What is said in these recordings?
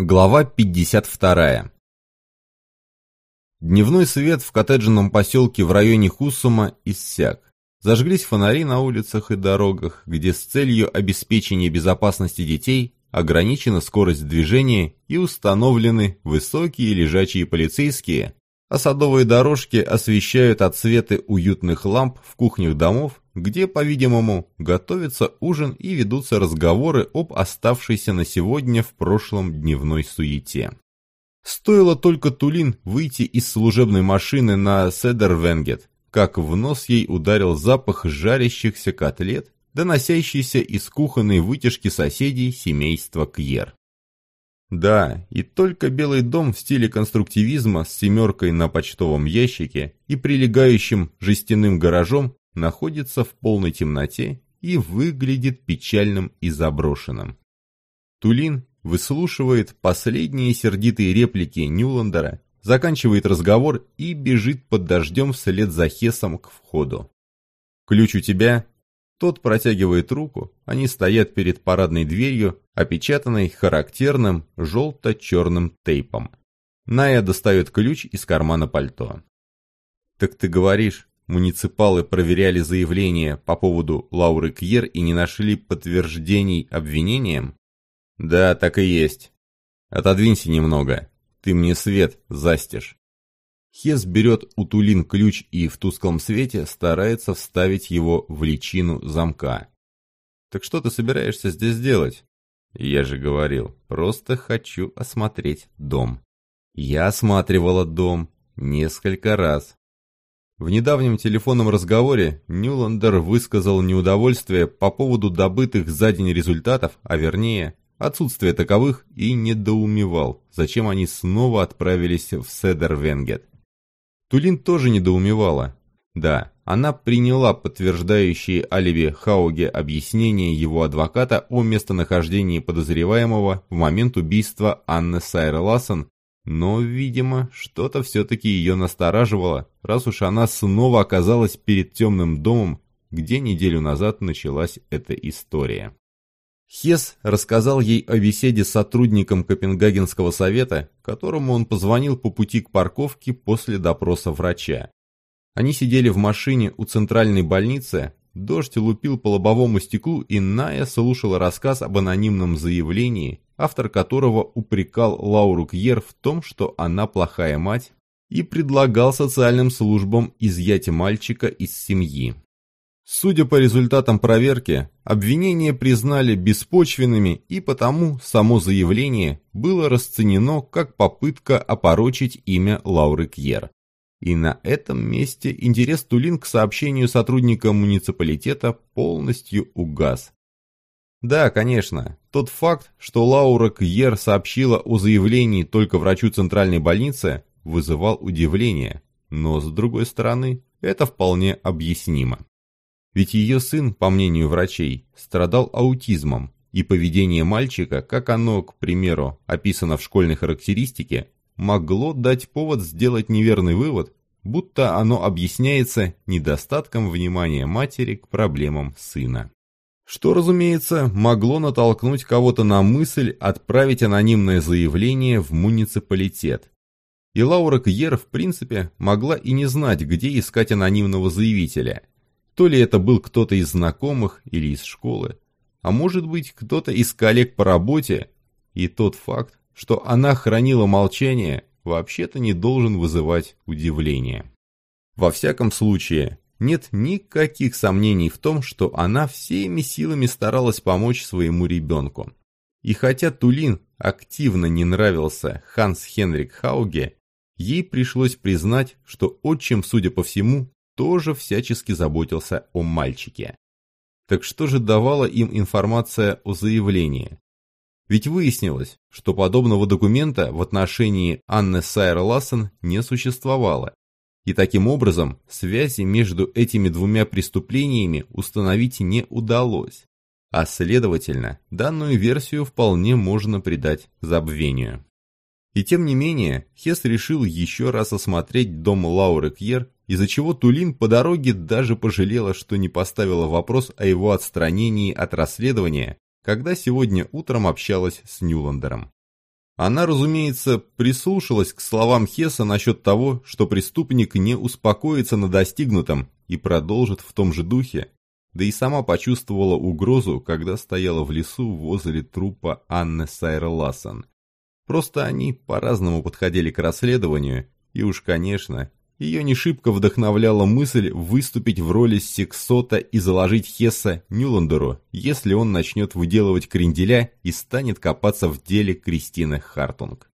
Глава 52. Дневной свет в коттеджном поселке в районе Хусума иссяк. Зажглись фонари на улицах и дорогах, где с целью обеспечения безопасности детей ограничена скорость движения и установлены высокие лежачие полицейские, а садовые дорожки освещают отсветы уютных ламп в кухнях домов, где, по-видимому, готовится ужин и ведутся разговоры об оставшейся на сегодня в прошлом дневной суете. Стоило только Тулин выйти из служебной машины на Седервенгет, как в нос ей ударил запах жарящихся котлет, доносящийся из кухонной вытяжки соседей семейства Кьер. Да, и только Белый дом в стиле конструктивизма с семеркой на почтовом ящике и прилегающим жестяным гаражом находится в полной темноте и выглядит печальным и заброшенным. Тулин выслушивает последние сердитые реплики Нюландера, заканчивает разговор и бежит под дождем вслед за Хесом к входу. «Ключ у тебя?» Тот протягивает руку, они стоят перед парадной дверью, опечатанной характерным желто-черным тейпом. Ная достает ключ из кармана пальто. «Так ты говоришь, муниципалы проверяли заявление по поводу Лауры Кьер и не нашли подтверждений обвинениям?» «Да, так и есть. Отодвинься немного. Ты мне свет застишь». Хес берет у Тулин ключ и в тусклом свете старается вставить его в личину замка. «Так что ты собираешься здесь делать?» «Я же говорил, просто хочу осмотреть дом». Я осматривала дом несколько раз. В недавнем телефонном разговоре Нюландер высказал неудовольствие по поводу добытых за день результатов, а вернее, отсутствия таковых, и недоумевал, зачем они снова отправились в Седервенгет. Тулин тоже недоумевала. Да, она приняла подтверждающие алиби Хауге объяснение его адвоката о местонахождении подозреваемого в момент убийства Анны Сайры Лассен, но, видимо, что-то все-таки ее настораживало, раз уж она снова оказалась перед темным домом, где неделю назад началась эта история. Хес рассказал ей о беседе с сотрудником Копенгагенского совета, которому он позвонил по пути к парковке после допроса врача. Они сидели в машине у центральной больницы, дождь лупил по лобовому стеклу, и Ная слушала рассказ об анонимном заявлении, автор которого упрекал Лауру Кьер в том, что она плохая мать, и предлагал социальным службам изъять мальчика из семьи. Судя по результатам проверки, обвинения признали беспочвенными и потому само заявление было расценено как попытка опорочить имя Лауры Кьер. И на этом месте интерес Тулин к сообщению сотрудника муниципалитета полностью угас. Да, конечно, тот факт, что Лаура Кьер сообщила о заявлении только врачу центральной больницы, вызывал удивление, но с другой стороны, это вполне объяснимо. Ведь ее сын, по мнению врачей, страдал аутизмом, и поведение мальчика, как оно, к примеру, описано в школьной характеристике, могло дать повод сделать неверный вывод, будто оно объясняется недостатком внимания матери к проблемам сына. Что, разумеется, могло натолкнуть кого-то на мысль отправить анонимное заявление в муниципалитет. И Лаура Кьер, в принципе, могла и не знать, где искать анонимного заявителя – то ли это был кто-то из знакомых или из школы, а может быть кто-то из коллег по работе, и тот факт, что она хранила молчание, вообще-то не должен вызывать удивления. Во всяком случае, нет никаких сомнений в том, что она всеми силами старалась помочь своему ребенку. И хотя Тулин активно не нравился Ханс Хенрик Хауге, ей пришлось признать, что отчим, судя по всему, тоже всячески заботился о мальчике. Так что же давала им информация о заявлении? Ведь выяснилось, что подобного документа в отношении Анны Сайер Лассен не существовало, и таким образом связи между этими двумя преступлениями установить не удалось, а следовательно, данную версию вполне можно придать забвению. И тем не менее, Хес решил еще раз осмотреть дом Лауры Кьер из-за чего Тулин по дороге даже пожалела, что не поставила вопрос о его отстранении от расследования, когда сегодня утром общалась с Нюландером. Она, разумеется, прислушалась к словам Хесса насчет того, что преступник не успокоится на достигнутом и продолжит в том же духе, да и сама почувствовала угрозу, когда стояла в лесу возле трупа Анны Сайра Лассен. Просто они по-разному подходили к расследованию, и уж, конечно, ее не шибко вдохновляла мысль выступить в роли сексота и заложить Хесса Нюландеру, если он начнет выделывать кренделя и станет копаться в деле Кристины Хартунг.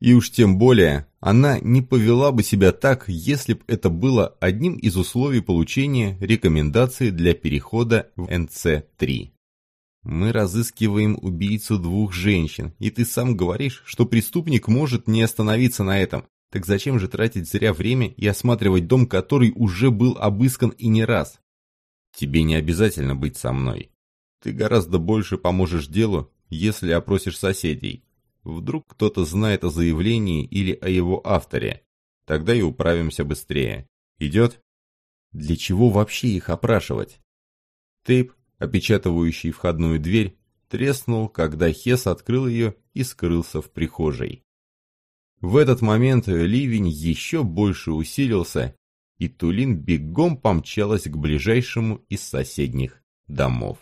И уж тем более, она не повела бы себя так, если бы это было одним из условий получения рекомендации для перехода в НЦ-3. Мы разыскиваем убийцу двух женщин, и ты сам говоришь, что преступник может не остановиться на этом. Так зачем же тратить зря время и осматривать дом, который уже был обыскан и не раз? Тебе не обязательно быть со мной. Ты гораздо больше поможешь делу, если опросишь соседей. Вдруг кто-то знает о заявлении или о его авторе. Тогда и управимся быстрее. Идет? Для чего вообще их опрашивать? Тейп, опечатывающий входную дверь, треснул, когда Хес открыл ее и скрылся в прихожей. В этот момент ливень еще больше усилился, и Тулин бегом помчалась к ближайшему из соседних домов.